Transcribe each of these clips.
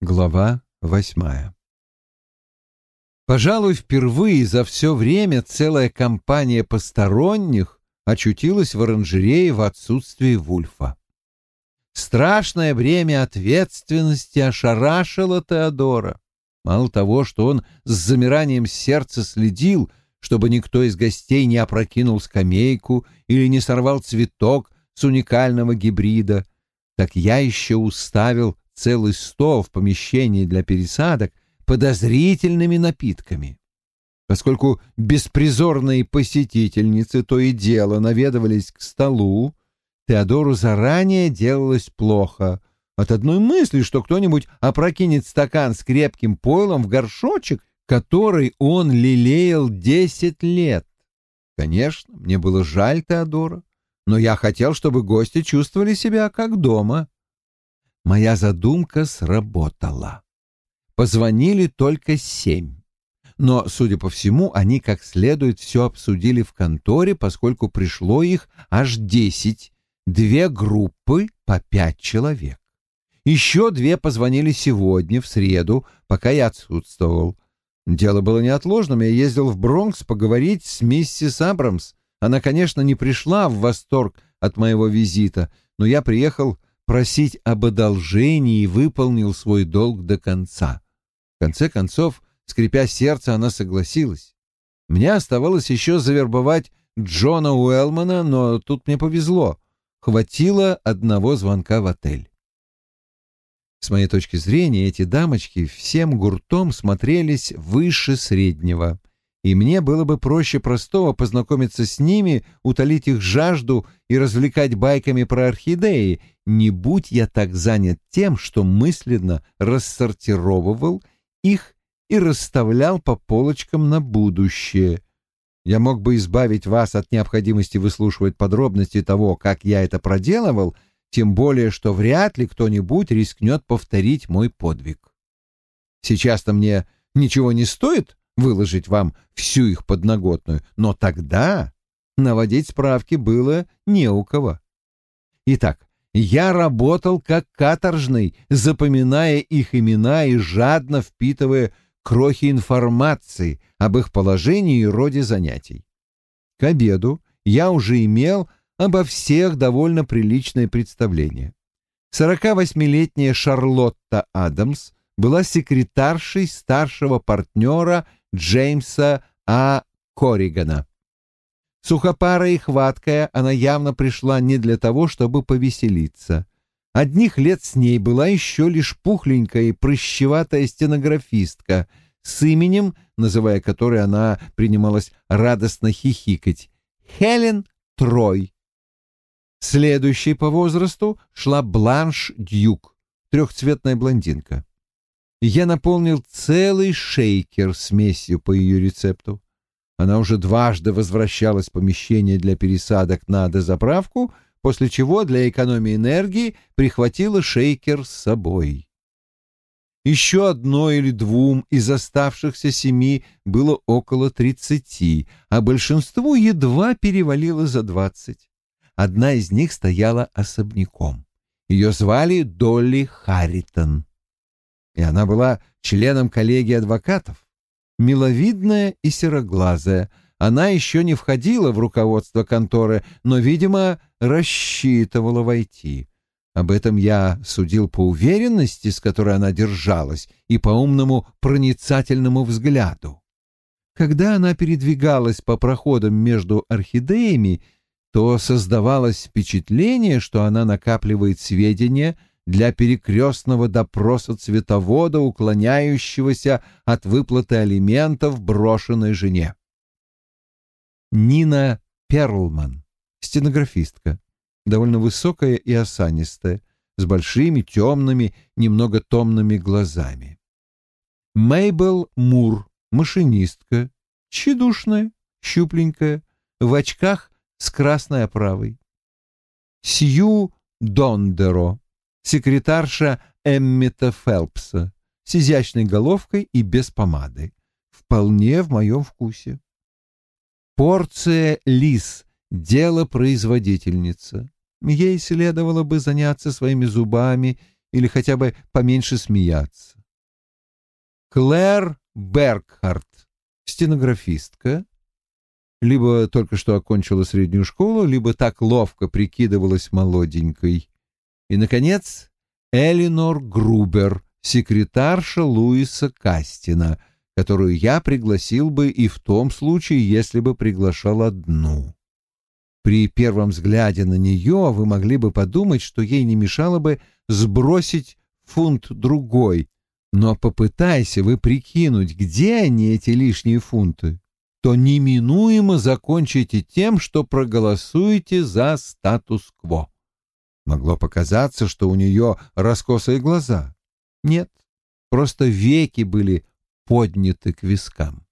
Глава восьмая Пожалуй, впервые за все время целая компания посторонних очутилась в оранжерее в отсутствии Вульфа. Страшное бремя ответственности ошарашило Теодора. Мало того, что он с замиранием сердца следил, чтобы никто из гостей не опрокинул скамейку или не сорвал цветок с уникального гибрида, так я еще уставил целый стол в помещении для пересадок подозрительными напитками. Поскольку беспризорные посетительницы то и дело наведывались к столу, Теодору заранее делалось плохо. От одной мысли, что кто-нибудь опрокинет стакан с крепким пойлом в горшочек, который он лелеял десять лет. Конечно, мне было жаль Теодора, но я хотел, чтобы гости чувствовали себя как дома. Моя задумка сработала. Позвонили только семь. Но, судя по всему, они как следует все обсудили в конторе, поскольку пришло их аж десять, две группы по пять человек. Еще две позвонили сегодня, в среду, пока я отсутствовал. Дело было неотложным, я ездил в Бронкс поговорить с миссис Абрамс. Она, конечно, не пришла в восторг от моего визита, но я приехал просить об одолжении и выполнил свой долг до конца. В конце концов, скрипя сердце, она согласилась. Мне оставалось еще завербовать Джона Уэллмана, но тут мне повезло. Хватило одного звонка в отель. С моей точки зрения, эти дамочки всем гуртом смотрелись выше среднего и мне было бы проще простого познакомиться с ними, утолить их жажду и развлекать байками про орхидеи, не будь я так занят тем, что мысленно рассортировывал их и расставлял по полочкам на будущее. Я мог бы избавить вас от необходимости выслушивать подробности того, как я это проделывал, тем более, что вряд ли кто-нибудь рискнет повторить мой подвиг. Сейчас-то мне ничего не стоит выложить вам всю их подноготную, но тогда наводить справки было не у кого. Итак, я работал как каторжный, запоминая их имена и жадно впитывая крохи информации об их положении и роде занятий. К обеду я уже имел обо всех довольно приличное представление. 48-летняя Шарлотта Адамс была секретаршей старшего партнера Джеймса А. Корригана. Сухопарая и хваткая, она явно пришла не для того, чтобы повеселиться. Одних лет с ней была еще лишь пухленькая и прыщеватая стенографистка с именем, называя которой она принималась радостно хихикать, Хелен Трой. Следующей по возрасту шла Бланш Дьюк, трехцветная блондинка я наполнил целый шейкер смесью по ее рецепту. Она уже дважды возвращалась в помещение для пересадок на дозаправку, после чего для экономии энергии прихватила шейкер с собой. Еще одной или двум из оставшихся семи было около тридцати, а большинству едва перевалило за двадцать. Одна из них стояла особняком. Ее звали Долли Харритон и она была членом коллегии адвокатов. Миловидная и сероглазая, она еще не входила в руководство конторы, но, видимо, рассчитывала войти. Об этом я судил по уверенности, с которой она держалась, и по умному проницательному взгляду. Когда она передвигалась по проходам между орхидеями, то создавалось впечатление, что она накапливает сведения для перекрестного допроса цветовода, уклоняющегося от выплаты алиментов брошенной жене. Нина Перлман, стенографистка, довольно высокая и осанистая, с большими темными, немного томными глазами. Мейбл Мур, машинистка, тщедушная, щупленькая, в очках с красной оправой. Сью Дондеро, секретарша Эммита Фелпса с изящной головкой и без помады. Вполне в моем вкусе. Порция лис — дело производительница. Ей следовало бы заняться своими зубами или хотя бы поменьше смеяться. Клэр Бергхарт, стенографистка, либо только что окончила среднюю школу, либо так ловко прикидывалась молоденькой. И, наконец, Элинор Грубер, секретарша Луиса Кастина, которую я пригласил бы и в том случае, если бы приглашал одну. При первом взгляде на нее вы могли бы подумать, что ей не мешало бы сбросить фунт другой, но попытайся вы прикинуть, где они, эти лишние фунты, то неминуемо закончите тем, что проголосуете за статус-кво. Могло показаться, что у нее раскосые глаза. Нет, просто веки были подняты к вискам.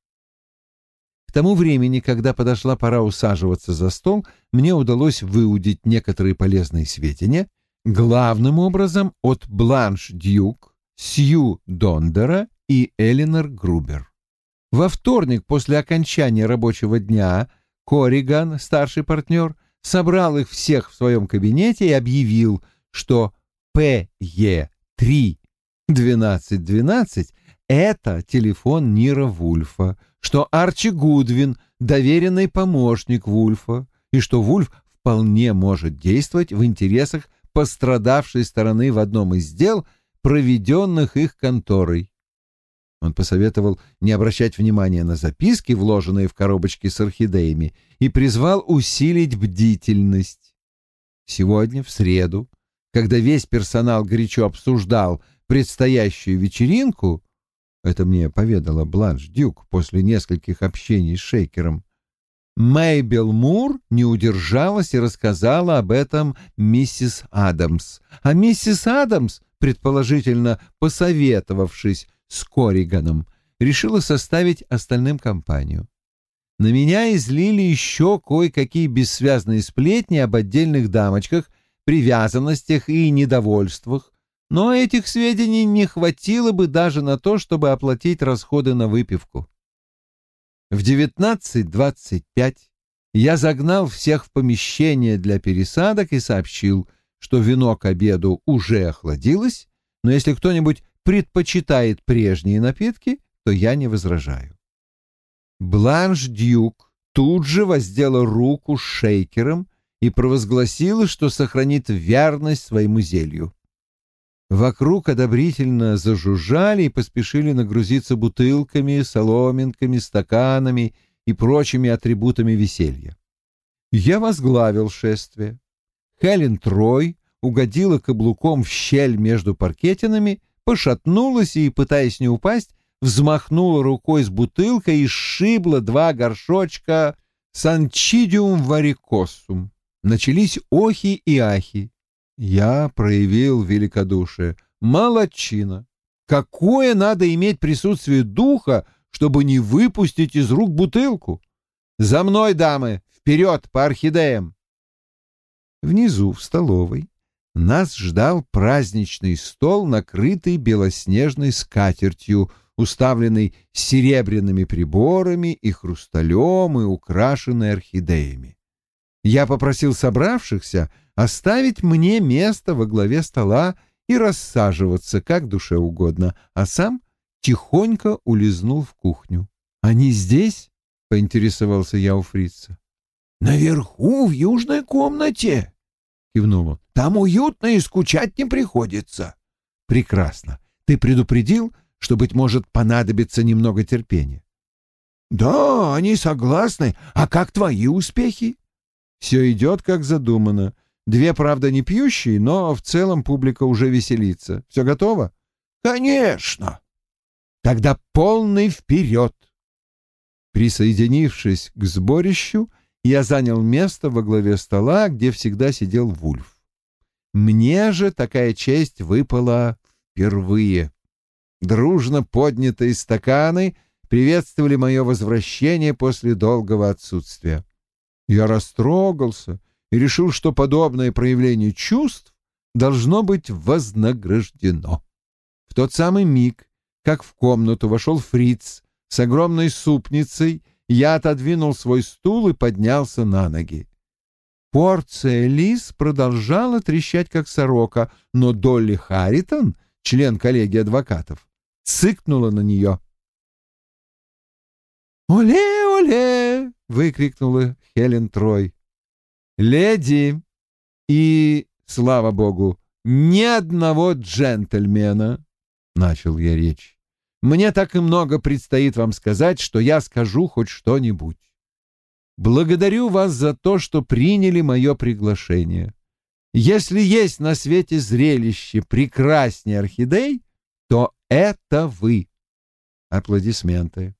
К тому времени, когда подошла пора усаживаться за стол, мне удалось выудить некоторые полезные сведения, главным образом от Бланш Дьюк, Сью Дондера и Элинор Грубер. Во вторник после окончания рабочего дня Кориган, старший партнер, собрал их всех в своем кабинете и объявил, что ПЕ-3 1212 — это телефон Нира Вульфа, что Арчи Гудвин — доверенный помощник Вульфа, и что Вульф вполне может действовать в интересах пострадавшей стороны в одном из дел, проведенных их конторой. Он посоветовал не обращать внимания на записки, вложенные в коробочки с орхидеями, и призвал усилить бдительность. Сегодня, в среду, когда весь персонал горячо обсуждал предстоящую вечеринку, это мне поведала Бланш Дюк после нескольких общений с Шейкером, Мейбел Мур не удержалась и рассказала об этом миссис Адамс. А миссис Адамс, предположительно посоветовавшись с Кориганом, решила составить остальным компанию. На меня излили еще кое-какие бессвязные сплетни об отдельных дамочках, привязанностях и недовольствах, но этих сведений не хватило бы даже на то, чтобы оплатить расходы на выпивку. В 19.25 я загнал всех в помещение для пересадок и сообщил, что вино к обеду уже охладилось, но если кто-нибудь предпочитает прежние напитки, то я не возражаю. Бланш Дюк тут же воздела руку шейкером и провозгласила, что сохранит верность своему зелью. Вокруг одобрительно зажужжали и поспешили нагрузиться бутылками, соломинками, стаканами и прочими атрибутами веселья. Я возглавил шествие. Хелен Трой угодила каблуком в щель между паркетинами, пошатнулась и, пытаясь не упасть, взмахнула рукой с бутылкой и сшибла два горшочка санчидиум варикосум. Начались охи и ахи. Я проявил великодушие. Молодчина! Какое надо иметь присутствие духа, чтобы не выпустить из рук бутылку? За мной, дамы! Вперед, по орхидеям! Внизу, в столовой, нас ждал праздничный стол, накрытый белоснежной скатертью, уставленный серебряными приборами и хрусталем и украшенный орхидеями. Я попросил собравшихся оставить мне место во главе стола и рассаживаться как душе угодно, а сам тихонько улизнул в кухню. «Они здесь?» — поинтересовался я у фрица. «Наверху, в южной комнате», — кивнул он. «Там уютно и скучать не приходится». «Прекрасно. Ты предупредил, что, быть может, понадобится немного терпения?» «Да, они согласны. А как твои успехи?» «Все идет, как задумано. Две, правда, не пьющие, но в целом публика уже веселится. Все готово? Конечно. Тогда полный вперед. Присоединившись к сборищу, я занял место во главе стола, где всегда сидел Вульф. Мне же такая честь выпала впервые. Дружно поднятые стаканы приветствовали мое возвращение после долгого отсутствия. Я растрогался и решил, что подобное проявление чувств должно быть вознаграждено. В тот самый миг, как в комнату вошел фриц с огромной супницей, я отодвинул свой стул и поднялся на ноги. Порция лис продолжала трещать, как сорока, но Долли Харитон, член коллегии адвокатов, цыкнула на нее. «Оле, оле!» — выкрикнула Хелен Трой. «Леди и, слава богу, ни одного джентльмена!» — начал я речь. «Мне так и много предстоит вам сказать, что я скажу хоть что-нибудь. Благодарю вас за то, что приняли мое приглашение. Если есть на свете зрелище прекраснее орхидей, то это вы. Аплодисменты.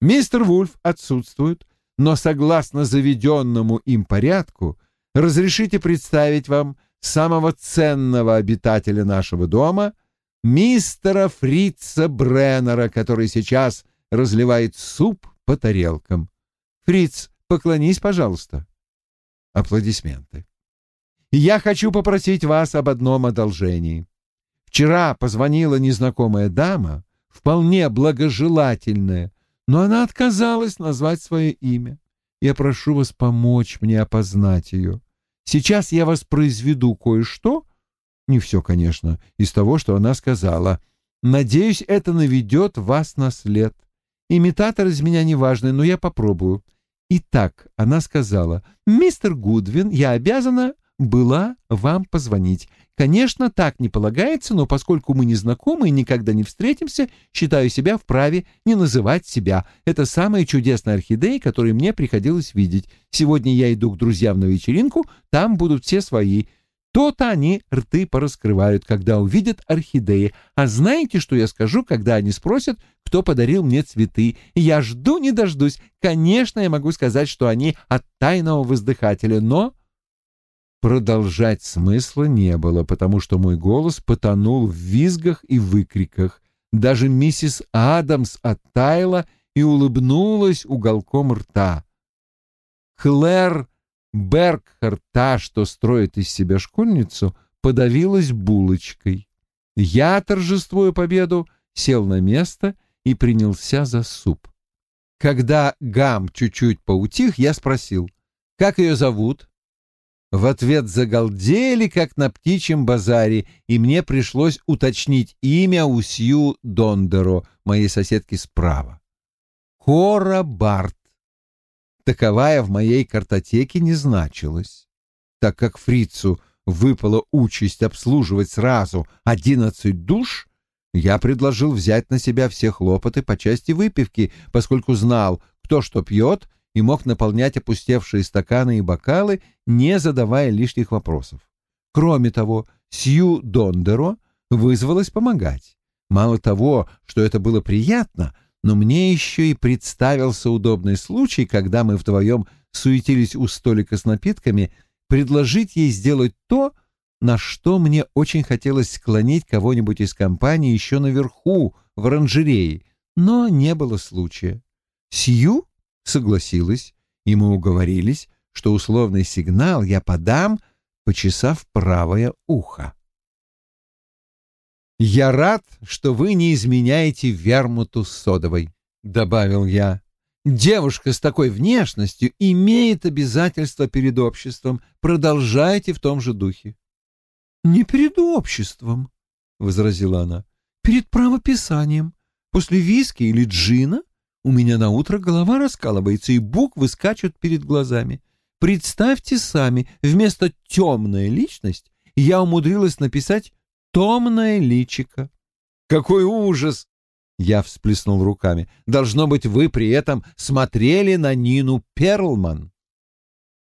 Мистер Вульф отсутствует, но согласно заведенному им порядку, разрешите представить вам самого ценного обитателя нашего дома, мистера Фрица Бреннера, который сейчас разливает суп по тарелкам. Фриц, поклонись, пожалуйста. Аплодисменты. Я хочу попросить вас об одном одолжении. Вчера позвонила незнакомая дама, вполне благожелательная, но она отказалась назвать свое имя. Я прошу вас помочь мне опознать ее. Сейчас я воспроизведу кое-что, не все, конечно, из того, что она сказала. Надеюсь, это наведет вас на след. Имитатор из меня неважный, но я попробую. Итак, она сказала, «Мистер Гудвин, я обязана была вам позвонить. Конечно, так не полагается, но поскольку мы не знакомы и никогда не встретимся, считаю себя вправе не называть себя. Это самая чудесная орхидея, которую мне приходилось видеть. Сегодня я иду к друзьям на вечеринку, там будут все свои. То-то они рты пораскрывают, когда увидят орхидеи. А знаете, что я скажу, когда они спросят, кто подарил мне цветы? Я жду не дождусь. Конечно, я могу сказать, что они от тайного воздыхателя, но... Продолжать смысла не было, потому что мой голос потонул в визгах и выкриках. Даже миссис Адамс оттаяла и улыбнулась уголком рта. Клэр Бергхард, та, что строит из себя школьницу, подавилась булочкой. Я, торжествуя победу, сел на место и принялся за суп. Когда гам чуть-чуть поутих, я спросил, как ее зовут? В ответ загалдели, как на птичьем базаре, и мне пришлось уточнить имя у Дондеро, моей соседки справа. Кора Барт таковая в моей картотеке не значилась. Так как фрицу выпала участь обслуживать сразу одиннадцать душ, я предложил взять на себя все хлопоты по части выпивки, поскольку знал, кто что пьет, и мог наполнять опустевшие стаканы и бокалы, не задавая лишних вопросов. Кроме того, Сью Дондеро вызвалась помогать. Мало того, что это было приятно — но мне еще и представился удобный случай, когда мы вдвоем суетились у столика с напитками, предложить ей сделать то, на что мне очень хотелось склонить кого-нибудь из компании еще наверху, в оранжерее, но не было случая. Сью согласилась, и мы уговорились, что условный сигнал я подам, почесав правое ухо. «Я рад, что вы не изменяете вермуту содовой», — добавил я. «Девушка с такой внешностью имеет обязательства перед обществом. Продолжайте в том же духе». «Не перед обществом», — возразила она, — «перед правописанием. После виски или джина у меня на утро голова раскалывается, и буквы скачут перед глазами. Представьте сами, вместо «темная личность» я умудрилась написать томное личико. Какой ужас! Я всплеснул руками. Должно быть, вы при этом смотрели на Нину Перлман.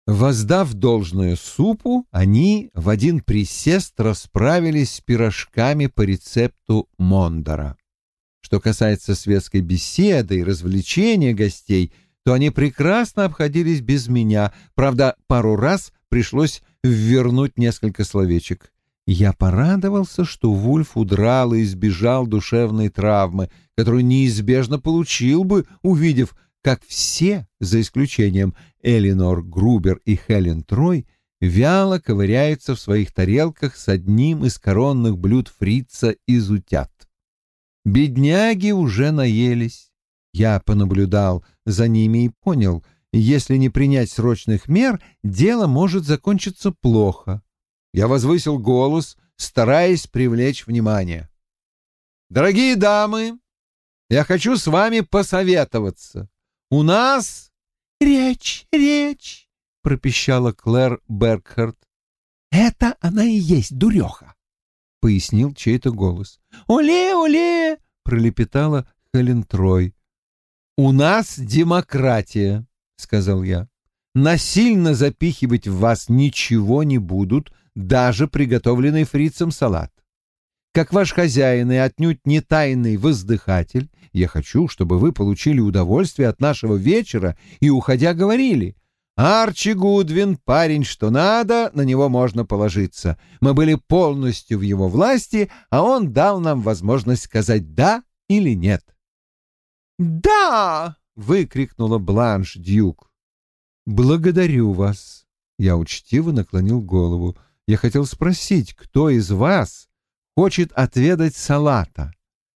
Воздав должное супу, они в один присест расправились с пирожками по рецепту Мондора. Что касается светской беседы и развлечения гостей, то они прекрасно обходились без меня. Правда, пару раз пришлось ввернуть несколько словечек. Я порадовался, что Вульф удрал и избежал душевной травмы, которую неизбежно получил бы, увидев, как все, за исключением Элинор Грубер и Хелен Трой, вяло ковыряются в своих тарелках с одним из коронных блюд фрица из утят. Бедняги уже наелись. Я понаблюдал за ними и понял, Если не принять срочных мер, дело может закончиться плохо. Я возвысил голос, стараясь привлечь внимание. «Дорогие дамы, я хочу с вами посоветоваться. У нас...» «Речь, речь!» — пропищала Клэр Бергхард. «Это она и есть дуреха!» — пояснил чей-то голос. «Оле, оле!» — пролепетала Хелен Трой. «У нас демократия», — сказал я. «Насильно запихивать вас ничего не будут, даже приготовленный фрицем салат. Как ваш хозяин и отнюдь не тайный воздыхатель, я хочу, чтобы вы получили удовольствие от нашего вечера и, уходя, говорили, «Арчи Гудвин, парень, что надо, на него можно положиться. Мы были полностью в его власти, а он дал нам возможность сказать «да» или «нет». «Да!» — выкрикнула Бланш Дюк. «Благодарю вас!» — я учтиво наклонил голову. «Я хотел спросить, кто из вас хочет отведать салата?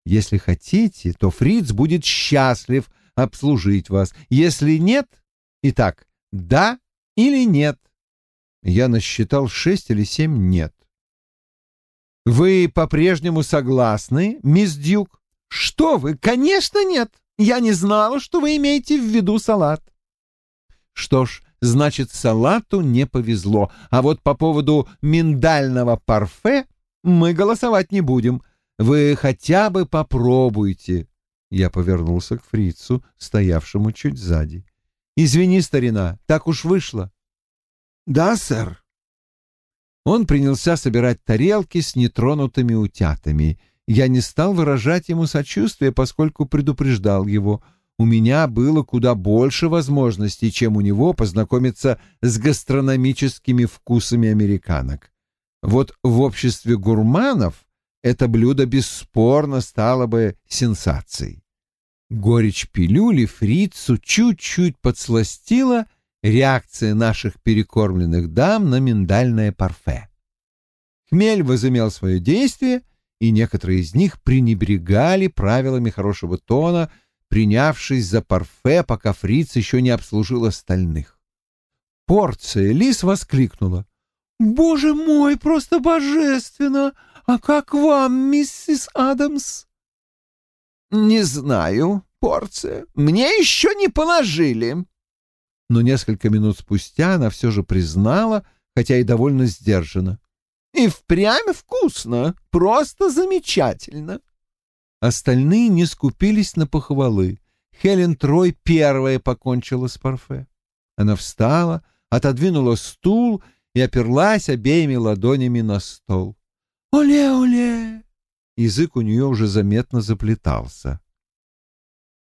Если хотите, то Фриц будет счастлив обслужить вас. Если нет, итак, да или нет?» Я насчитал шесть или семь «нет». «Вы по-прежнему согласны, мисс Дюк?» «Что вы? Конечно, нет!» Я не знала, что вы имеете в виду салат. Что ж, значит, салату не повезло. А вот по поводу миндального парфе мы голосовать не будем. Вы хотя бы попробуйте. Я повернулся к фрицу, стоявшему чуть сзади. Извини, старина, так уж вышло. Да, сэр. Он принялся собирать тарелки с нетронутыми утятами — я не стал выражать ему сочувствие, поскольку предупреждал его. У меня было куда больше возможностей, чем у него познакомиться с гастрономическими вкусами американок. Вот в обществе гурманов это блюдо бесспорно стало бы сенсацией. Горечь пилюли фрицу чуть-чуть подсластила реакция наших перекормленных дам на миндальное парфе. Хмель возымел свое действие — и некоторые из них пренебрегали правилами хорошего тона, принявшись за парфе, пока фриц еще не обслужил остальных. Порция Лис воскликнула. «Боже мой, просто божественно! А как вам, миссис Адамс?» «Не знаю, порция. Мне еще не положили». Но несколько минут спустя она все же признала, хотя и довольно сдержанно. И впрямь вкусно, просто замечательно. Остальные не скупились на похвалы. Хелен Трой первая покончила с парфе. Она встала, отодвинула стул и оперлась обеими ладонями на стол. «Оле-оле!» Язык у нее уже заметно заплетался.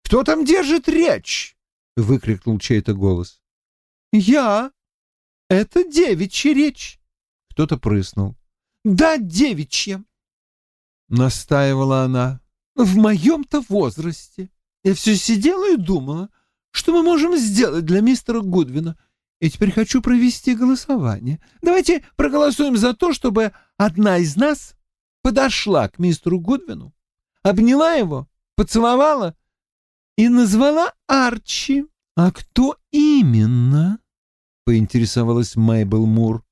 «Кто там держит речь?» — выкрикнул чей-то голос. «Я. Это девичья речь. Кто-то прыснул. «Да, девичья!» Настаивала она. «В моем-то возрасте я все сидела и думала, что мы можем сделать для мистера Гудвина, и теперь хочу провести голосование. Давайте проголосуем за то, чтобы одна из нас подошла к мистеру Гудвину, обняла его, поцеловала и назвала Арчи. А кто именно? поинтересовалась Мейбл Мур.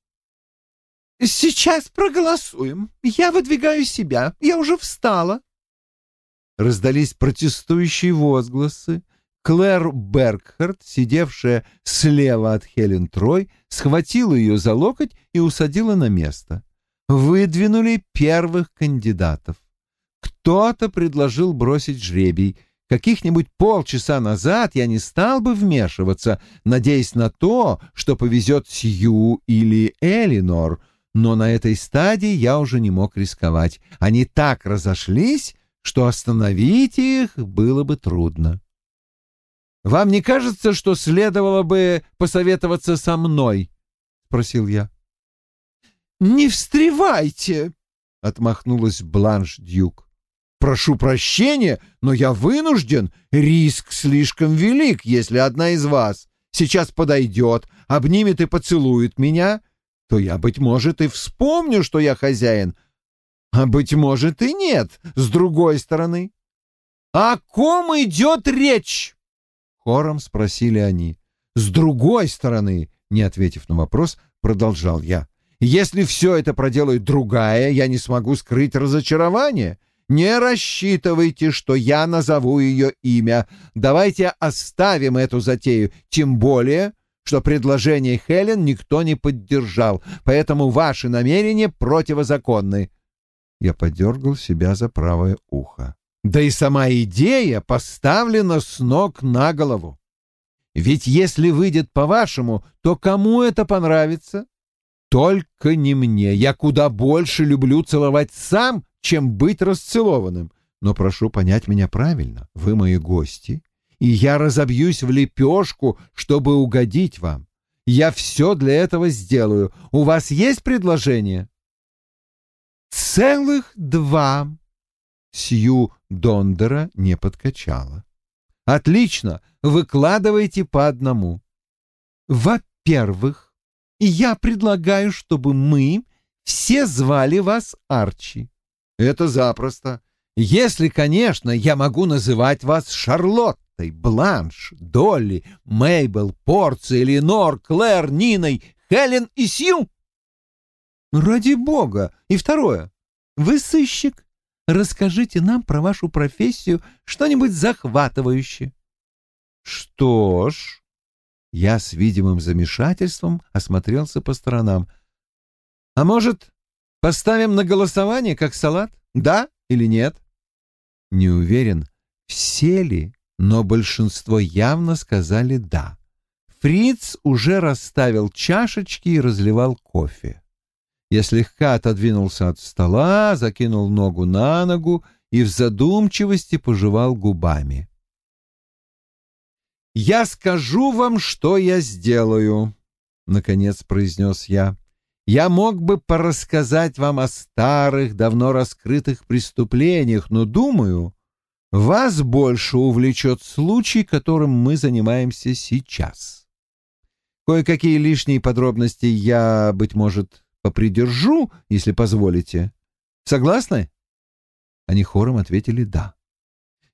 «Сейчас проголосуем. Я выдвигаю себя. Я уже встала». Раздались протестующие возгласы. Клэр Бергхард, сидевшая слева от Хелен Трой, схватила ее за локоть и усадила на место. Выдвинули первых кандидатов. Кто-то предложил бросить жребий. Каких-нибудь полчаса назад я не стал бы вмешиваться, надеясь на то, что повезет Сью или Элинор — но на этой стадии я уже не мог рисковать. Они так разошлись, что остановить их было бы трудно. «Вам не кажется, что следовало бы посоветоваться со мной?» — спросил я. «Не встревайте!» — отмахнулась Бланш Дюк. «Прошу прощения, но я вынужден. Риск слишком велик, если одна из вас сейчас подойдет, обнимет и поцелует меня, то я, быть может, и вспомню, что я хозяин, а, быть может, и нет, с другой стороны. — О ком идет речь? — хором спросили они. С другой стороны, не ответив на вопрос, продолжал я. Если все это проделает другая, я не смогу скрыть разочарование. Не рассчитывайте, что я назову ее имя. Давайте оставим эту затею, тем более, что предложение Хелен никто не поддержал, поэтому ваши намерения противозаконны. Я подергал себя за правое ухо. Да и сама идея поставлена с ног на голову. Ведь если выйдет по-вашему, то кому это понравится? Только не мне. Я куда больше люблю целовать сам, чем быть расцелованным. Но прошу понять меня правильно. Вы мои гости, и я разобьюсь в лепешку, чтобы угодить вам. Я все для этого сделаю. У вас есть предложение? Целых два. Сью Дондера не подкачала. Отлично, выкладывайте по одному. Во-первых, я предлагаю, чтобы мы все звали вас Арчи. Это запросто. Если, конечно, я могу называть вас Шарлоттой, Бланш, Долли, Мейбл, Порци, Эленор, Клэр, Ниной, Хелен и Сью. Ради бога. И второе. Вы сыщик. Расскажите нам про вашу профессию что-нибудь захватывающее. Что ж, я с видимым замешательством осмотрелся по сторонам. «А может, поставим на голосование, как салат? Да или нет?» Не уверен, все ли, но большинство явно сказали «да». Фриц уже расставил чашечки и разливал кофе. Я слегка отодвинулся от стола, закинул ногу на ногу и в задумчивости пожевал губами. «Я скажу вам, что я сделаю», — наконец произнес я. «Я мог бы порассказать вам о старых, давно раскрытых преступлениях, но, думаю, вас больше увлечет случай, которым мы занимаемся сейчас. Кое-какие лишние подробности я, быть может, попридержу, если позволите. Согласны?» Они хором ответили «да»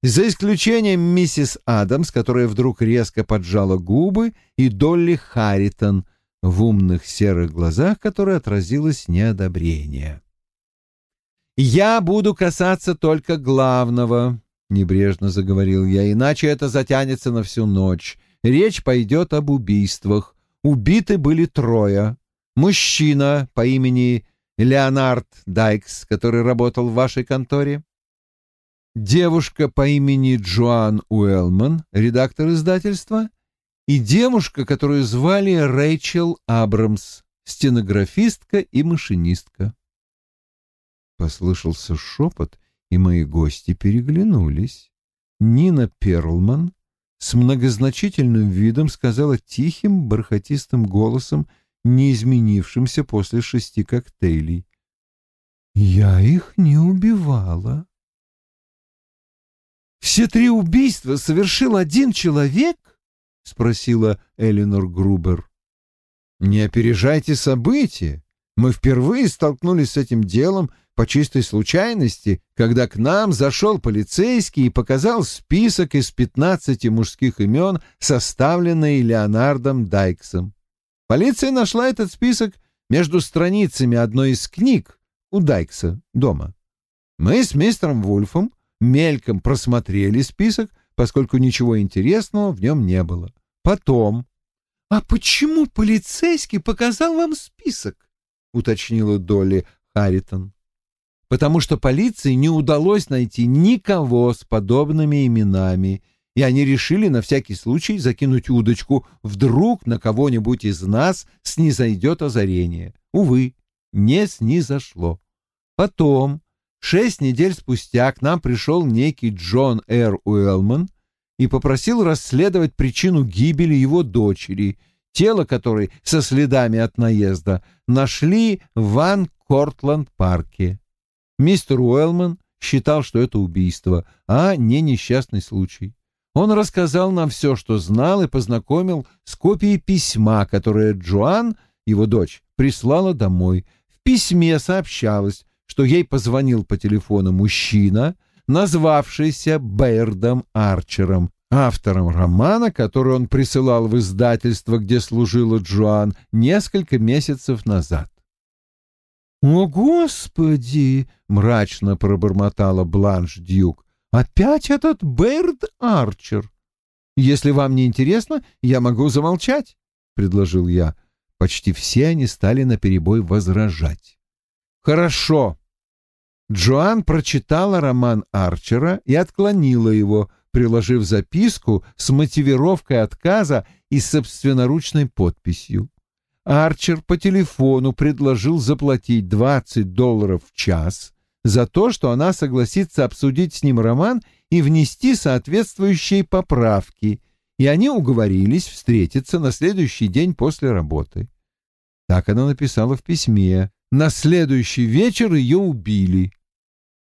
за исключением миссис Адамс, которая вдруг резко поджала губы, и Долли Харритон, в умных серых глазах которой отразилось неодобрение. «Я буду касаться только главного», — небрежно заговорил я, — «иначе это затянется на всю ночь. Речь пойдет об убийствах. Убиты были трое. Мужчина по имени Леонард Дайкс, который работал в вашей конторе, девушка по имени Джоан Уэллман, редактор издательства, и девушка, которую звали Рэйчел Абрамс, стенографистка и машинистка. Послышался шепот, и мои гости переглянулись. Нина Перлман с многозначительным видом сказала тихим, бархатистым голосом, не изменившимся после шести коктейлей. «Я их не убивала». «Все три убийства совершил один человек?» — спросила Элинор Грубер. «Не опережайте события. Мы впервые столкнулись с этим делом по чистой случайности, когда к нам зашел полицейский и показал список из пятнадцати мужских имен, составленный Леонардом Дайксом. Полиция нашла этот список между страницами одной из книг у Дайкса дома. Мы с мистером Вульфом мельком просмотрели список, поскольку ничего интересного в нем не было. Потом... — А почему полицейский показал вам список? — уточнила Долли Харритон. — Потому что полиции не удалось найти никого с подобными именами, и они решили на всякий случай закинуть удочку, вдруг на кого-нибудь из нас снизойдет озарение. Увы, не снизошло. Потом Шесть недель спустя к нам пришел некий Джон Р. Уэллман и попросил расследовать причину гибели его дочери, тело которой со следами от наезда нашли в Ван Кортланд-парке. Мистер Уэллман считал, что это убийство, а не несчастный случай. Он рассказал нам все, что знал, и познакомил с копией письма, которое Джоан, его дочь, прислала домой. В письме сообщалось, что ей позвонил по телефону мужчина, назвавшийся Бэйрдом Арчером, автором романа, который он присылал в издательство, где служила Джоан, несколько месяцев назад. «О, Господи!» — мрачно пробормотала Бланш Дьюк. «Опять этот Бэрд Арчер!» «Если вам не интересно, я могу замолчать», — предложил я. Почти все они стали наперебой возражать. «Хорошо». Джоан прочитала роман Арчера и отклонила его, приложив записку с мотивировкой отказа и собственноручной подписью. Арчер по телефону предложил заплатить 20 долларов в час за то, что она согласится обсудить с ним роман и внести соответствующие поправки, и они уговорились встретиться на следующий день после работы. Так она написала в письме. На следующий вечер ее убили.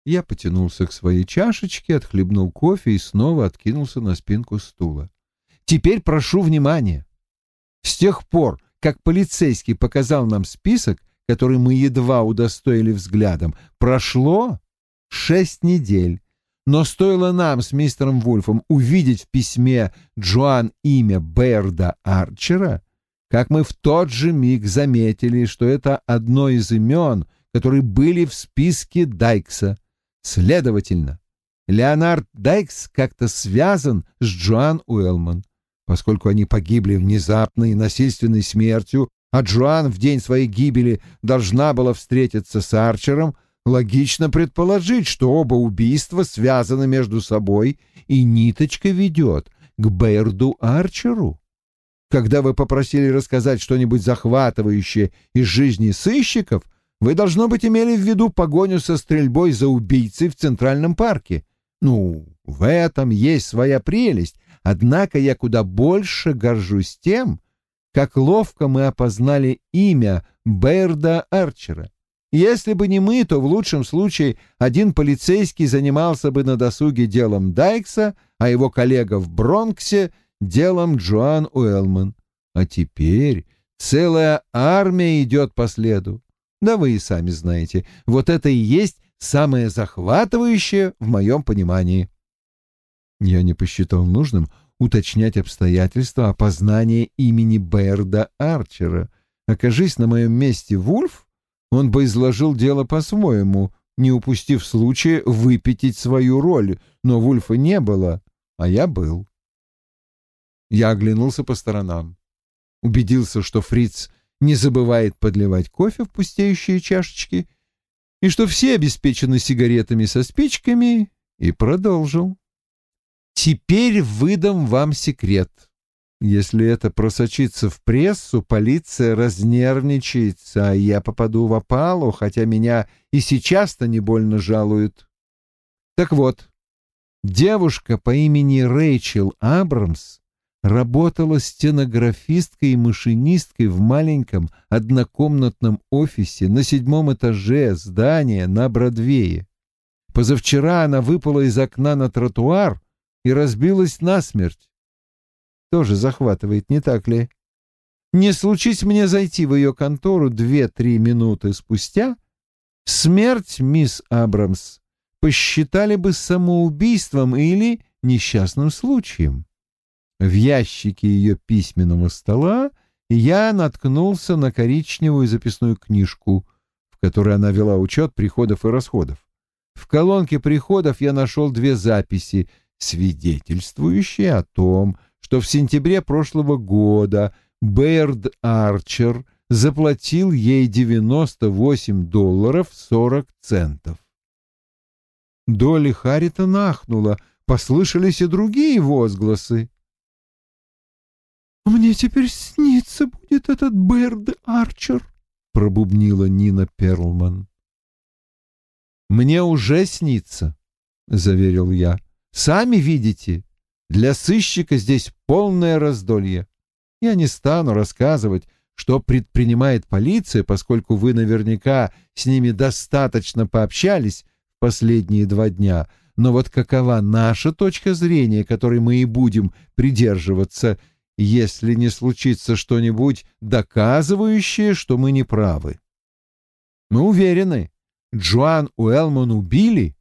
Я потянулся к своей чашечке, отхлебнул кофе и снова откинулся на спинку стула. Теперь прошу внимания. С тех пор, как полицейский показал нам список, который мы едва удостоили взглядом, прошло шесть недель. Но стоило нам с мистером Вульфом увидеть в письме Джоан имя Берда Арчера, как мы в тот же миг заметили, что это одно из имен, которые были в списке Дайкса. Следовательно, Леонард Дайкс как-то связан с Джоан Уэллман. Поскольку они погибли внезапной и насильственной смертью, а Джоан в день своей гибели должна была встретиться с Арчером, логично предположить, что оба убийства связаны между собой, и ниточка ведет к Бейрду Арчеру. Когда вы попросили рассказать что-нибудь захватывающее из жизни сыщиков, вы, должно быть, имели в виду погоню со стрельбой за убийцей в Центральном парке. Ну, в этом есть своя прелесть, Однако я куда больше горжусь тем, как ловко мы опознали имя Берда Арчера. Если бы не мы, то в лучшем случае один полицейский занимался бы на досуге делом Дайкса, а его коллега в Бронксе — делом Джоан Уэллман. А теперь целая армия идет по следу. Да вы и сами знаете, вот это и есть самое захватывающее в моем понимании. Я не посчитал нужным уточнять обстоятельства опознания имени Берда Арчера. Окажись на моем месте Вульф, он бы изложил дело по-своему, не упустив случая выпятить свою роль, но Вульфа не было, а я был. Я оглянулся по сторонам. Убедился, что Фриц не забывает подливать кофе в пустеющие чашечки и что все обеспечены сигаретами со спичками, и продолжил. Теперь выдам вам секрет. Если это просочится в прессу, полиция разнервничается, а я попаду в опалу, хотя меня и сейчас-то не больно жалуют. Так вот, девушка по имени Рэйчел Абрамс работала стенографисткой и машинисткой в маленьком однокомнатном офисе на седьмом этаже здания на Бродвее. Позавчера она выпала из окна на тротуар и разбилась насмерть. Тоже захватывает, не так ли? Не случись мне зайти в ее контору две-три минуты спустя, смерть мисс Абрамс посчитали бы самоубийством или несчастным случаем. В ящике ее письменного стола я наткнулся на коричневую записную книжку, в которой она вела учет приходов и расходов. В колонке приходов я нашел две записи свидетельствующие о том, что в сентябре прошлого года Бэрд Арчер заплатил ей 98 долларов 40 центов. Долли Харрита ахнула, послышались и другие возгласы. «Мне теперь снится будет этот Бэрд Арчер», — пробубнила Нина Перлман. «Мне уже снится», — заверил я. Сами видите, для сыщика здесь полное раздолье. Я не стану рассказывать, что предпринимает полиция, поскольку вы наверняка с ними достаточно пообщались последние два дня, но вот какова наша точка зрения, которой мы и будем придерживаться, если не случится что-нибудь доказывающее, что мы не правы. Мы уверены, Джоан Уэлмон убили,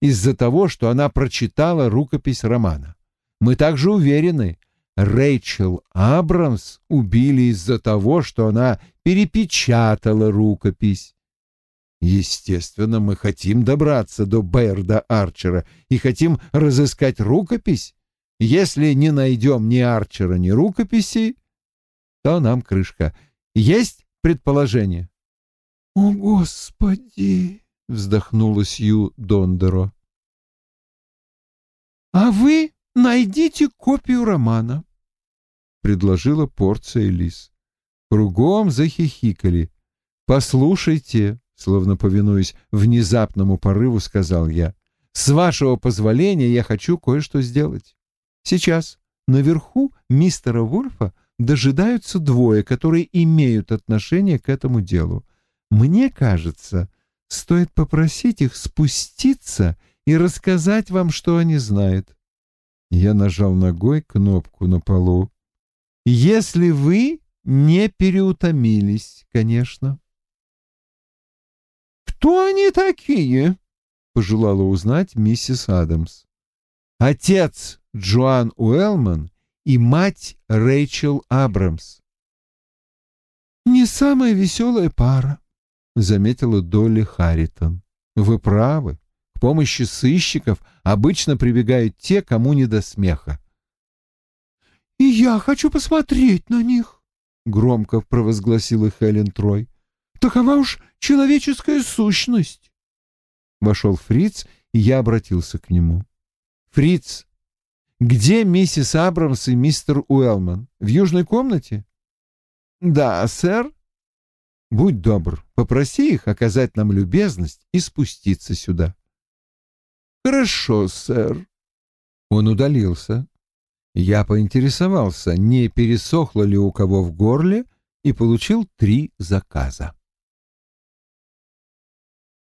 из-за того, что она прочитала рукопись романа. Мы также уверены, Рэйчел Абрамс убили из-за того, что она перепечатала рукопись. Естественно, мы хотим добраться до Берда Арчера и хотим разыскать рукопись. Если не найдем ни Арчера, ни рукописи, то нам крышка. Есть предположение? — О, Господи! — вздохнула Сью Дондеро. — А вы найдите копию романа, — предложила порция лис. Кругом захихикали. «Послушайте», словно повинуясь внезапному порыву, сказал я, «с вашего позволения я хочу кое-что сделать. Сейчас наверху мистера Вульфа дожидаются двое, которые имеют отношение к этому делу. Мне кажется, стоит попросить их спуститься и рассказать вам, что они знают. Я нажал ногой кнопку на полу. Если вы не переутомились, конечно. «Кто они такие?» — пожелала узнать миссис Адамс. «Отец Джоан Уэллман и мать Рэйчел Абрамс». «Не самая веселая пара», — заметила Долли Харритон. «Вы правы. К помощи сыщиков обычно прибегают те, кому не до смеха». «И я хочу посмотреть на них», — громко провозгласила Хелен Трой. «Такова уж человеческая сущность». Вошел Фриц, и я обратился к нему. «Фриц, где миссис Абрамс и мистер Уэллман? В южной комнате?» «Да, сэр», Будь добр, попроси их оказать нам любезность и спуститься сюда. Хорошо, сэр. Он удалился. Я поинтересовался, не пересохло ли у кого в горле, и получил три заказа.